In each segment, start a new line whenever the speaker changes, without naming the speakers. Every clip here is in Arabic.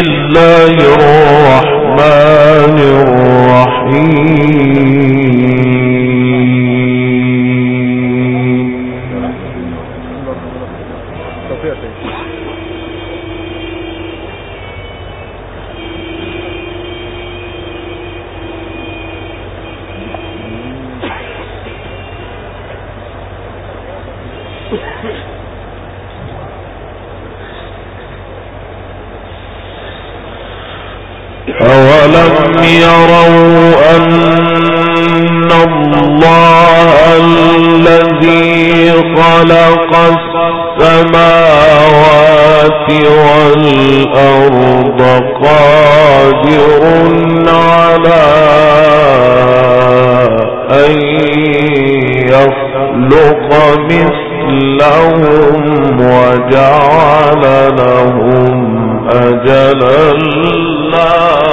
الله الرحمن. الأرض قادر على أن يخلق مثلهم وجعل لهم أجلا لا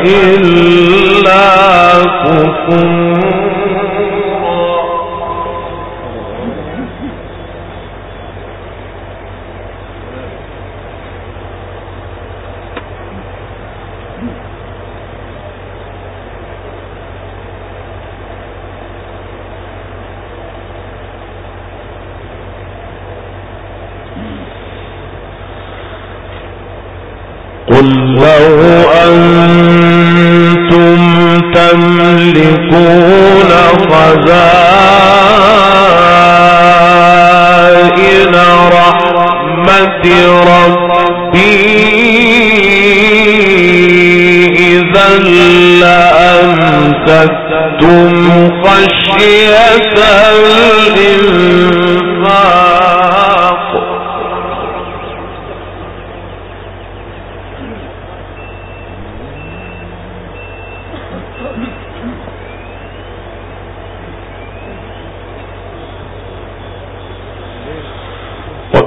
إلا كفورا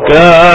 وكان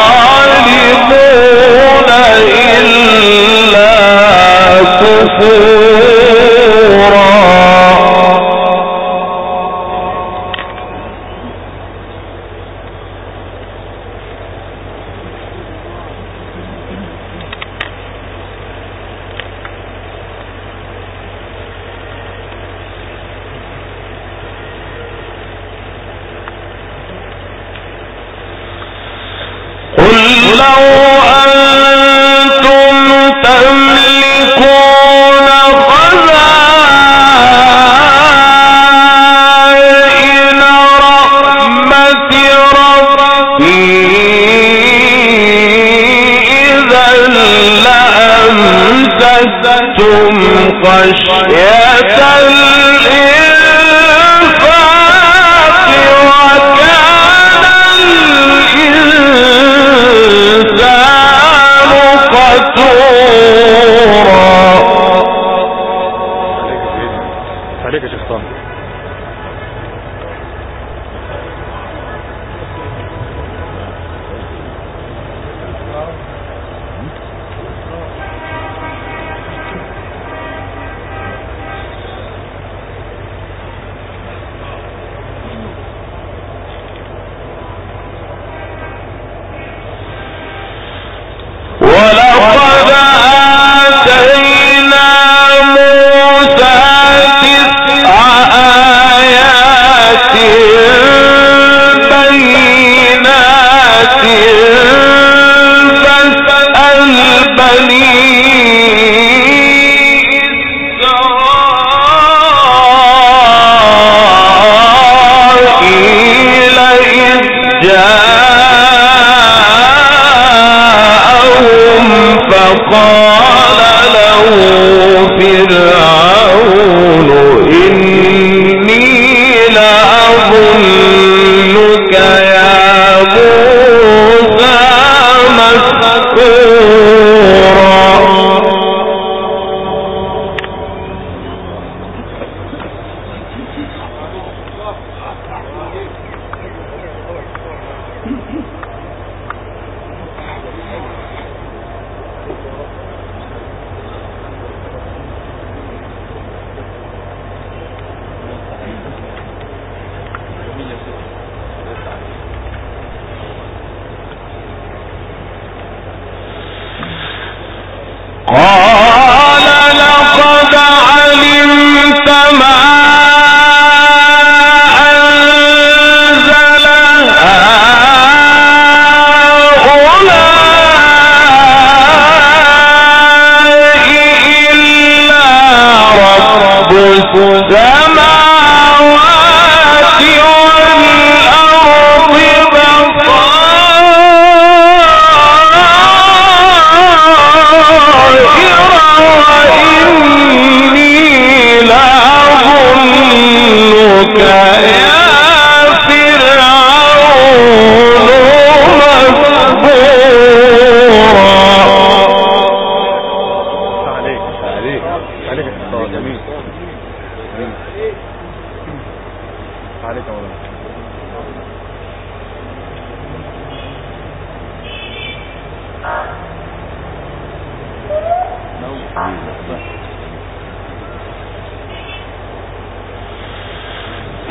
خشية عليك الصلاة جميل. عليك مولانا.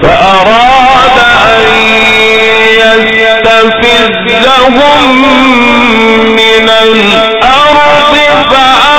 فأراد أن يستفزهم من الأرض فأراد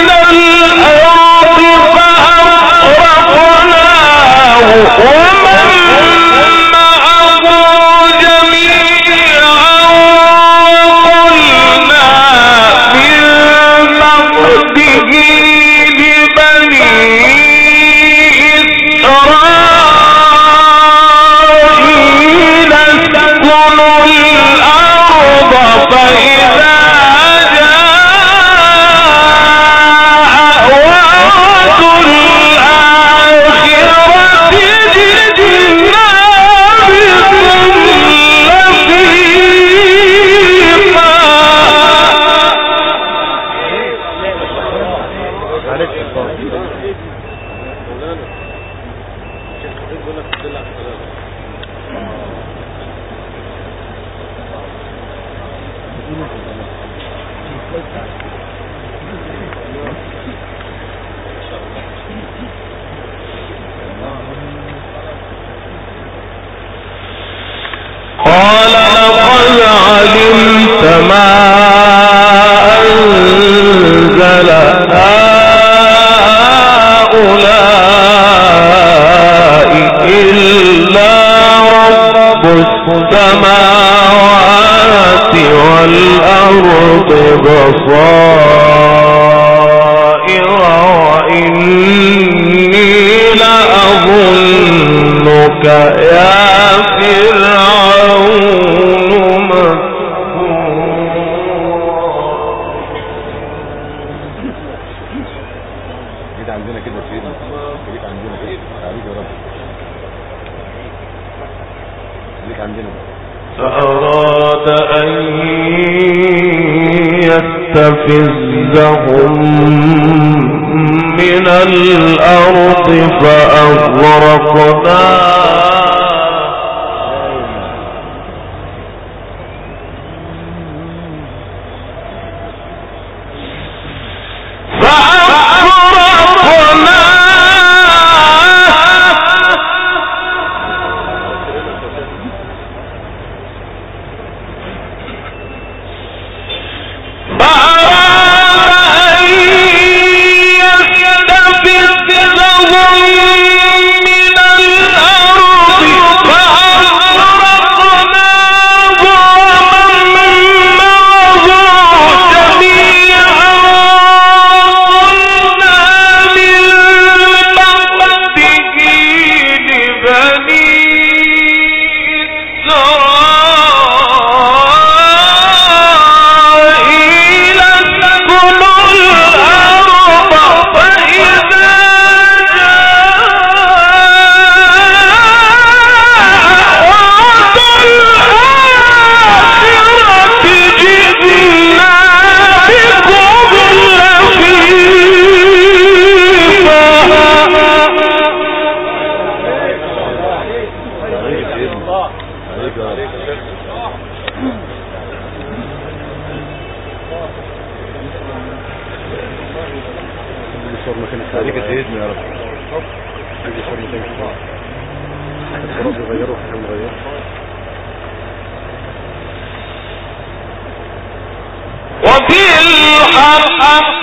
إلى الأرض فأغرقناه. ربنا في الدنيا يستفزهم من الأرض فأغرقناه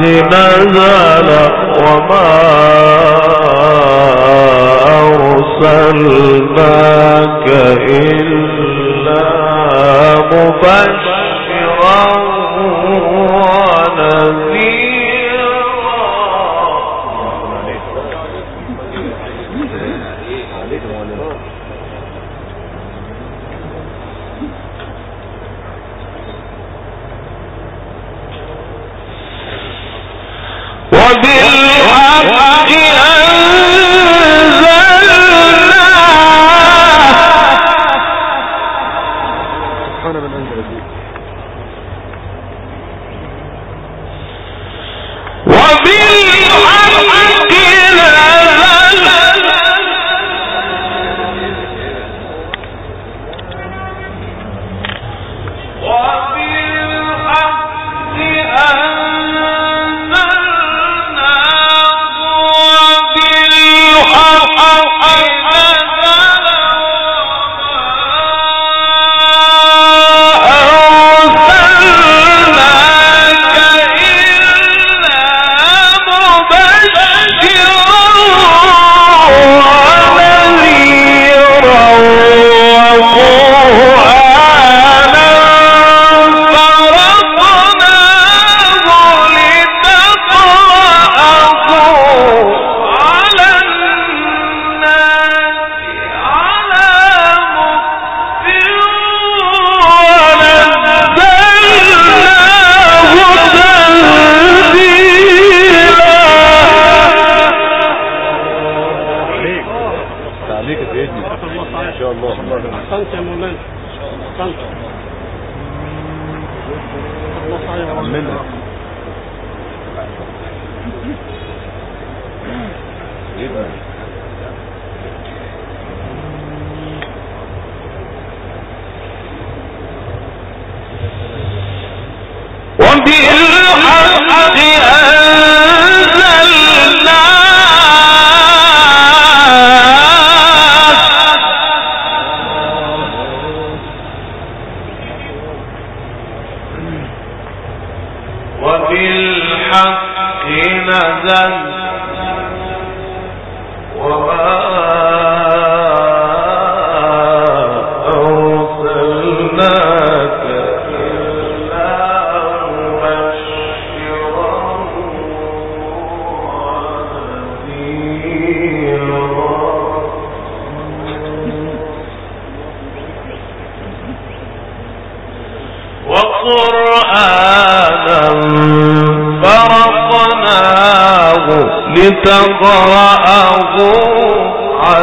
نزل وما أرسلناك إلا مبشرا.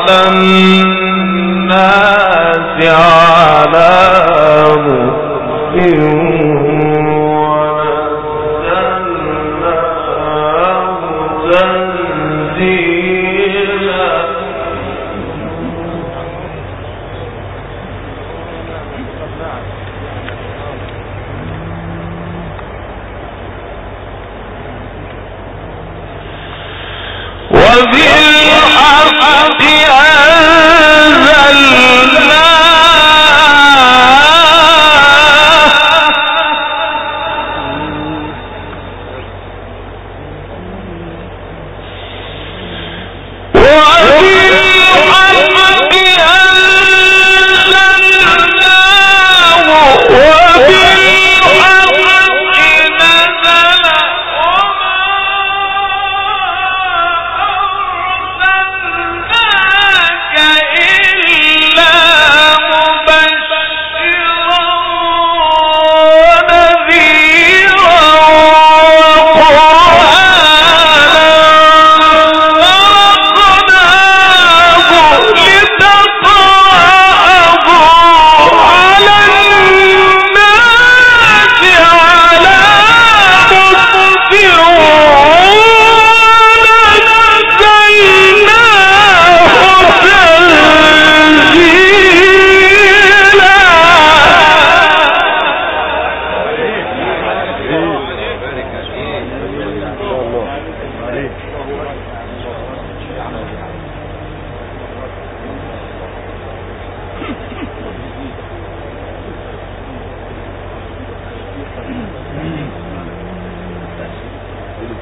الناس على
مؤمن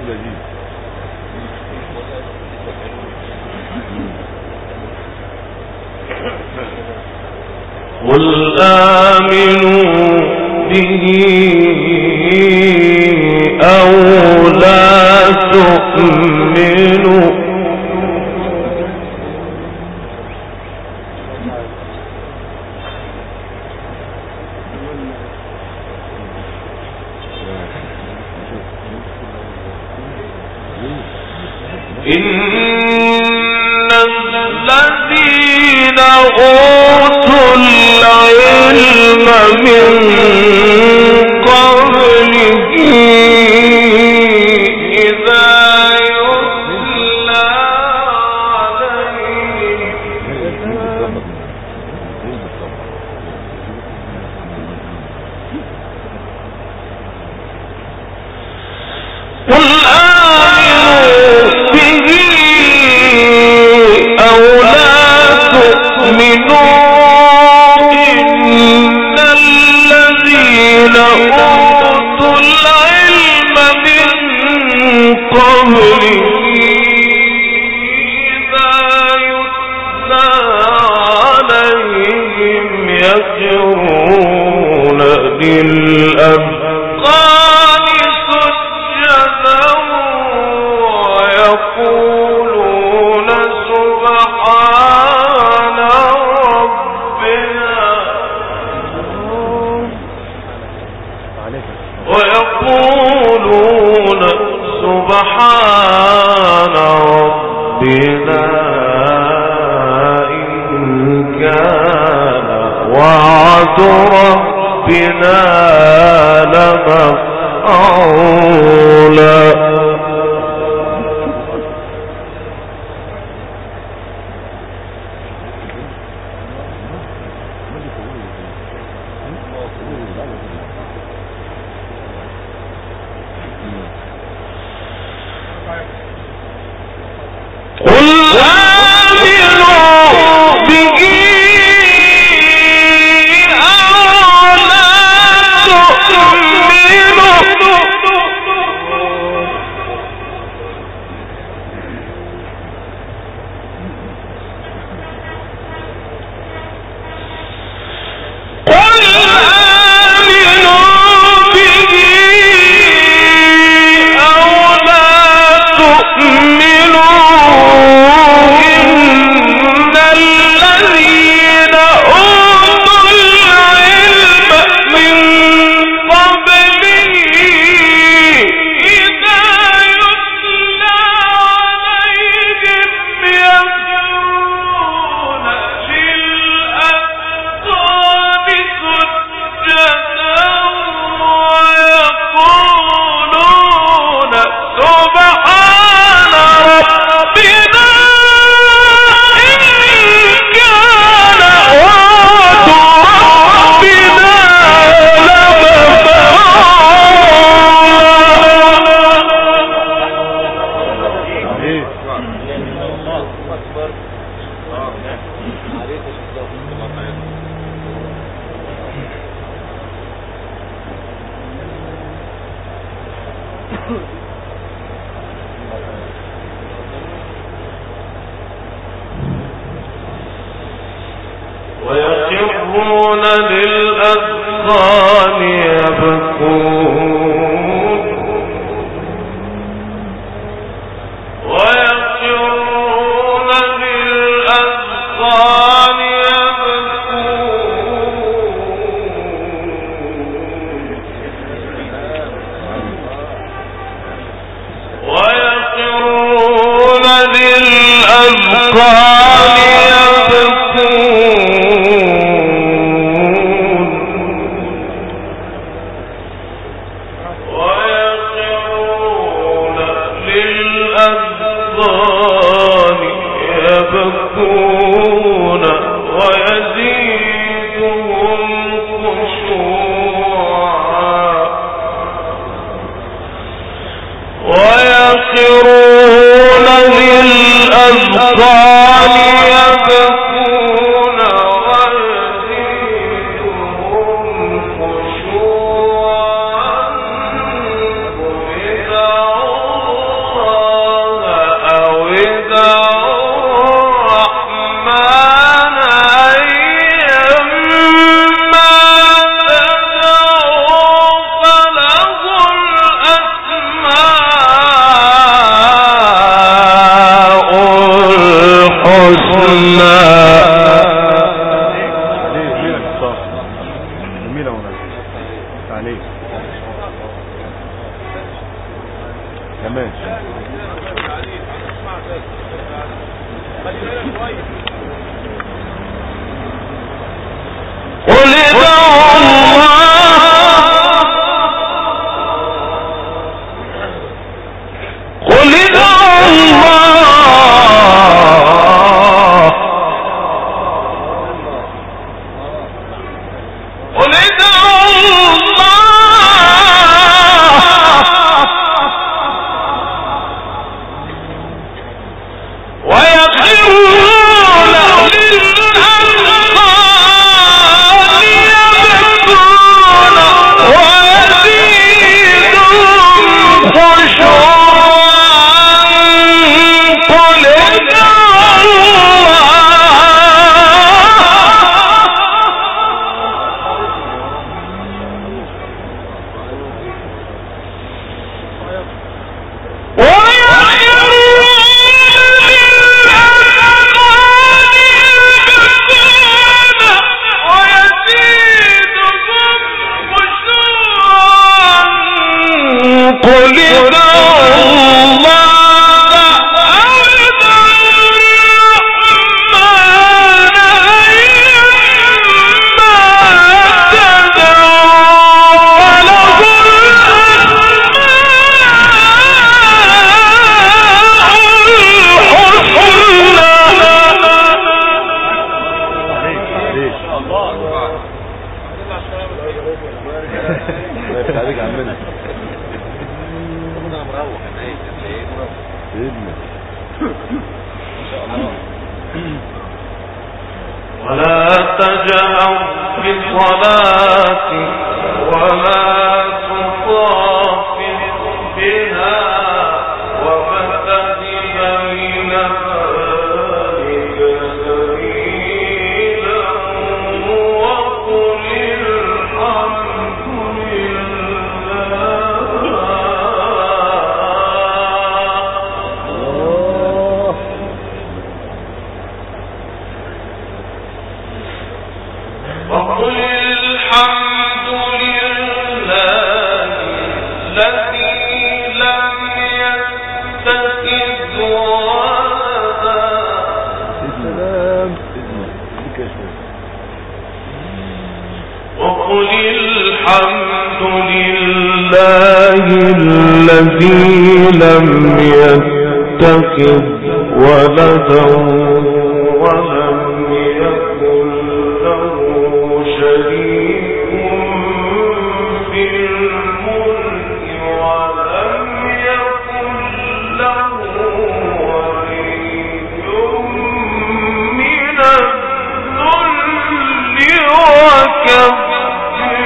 لذيذ.
قل آمنوا به أو لا تؤمنوا.
ربنا لمفعولا ويخرون للأذقان يبكون. 火烈的。لم يتخذ ولدا ولم يكن له شريك في الملك ولم يكن له ولي من الذل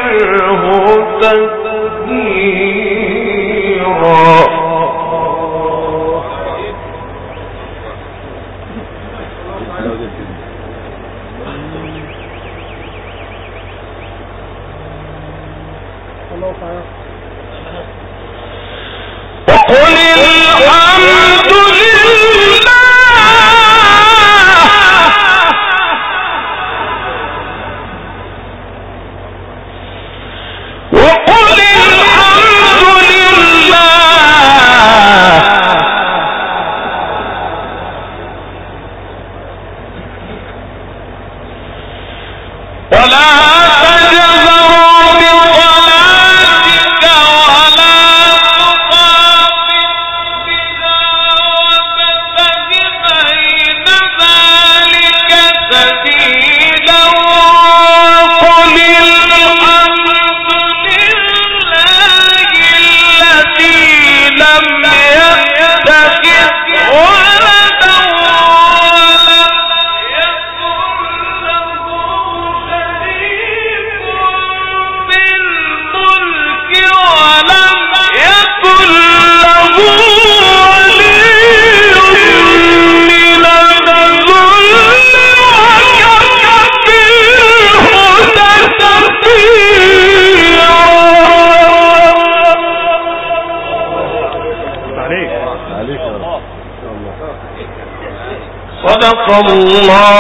وكبره تكبيرا
الله